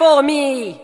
for me!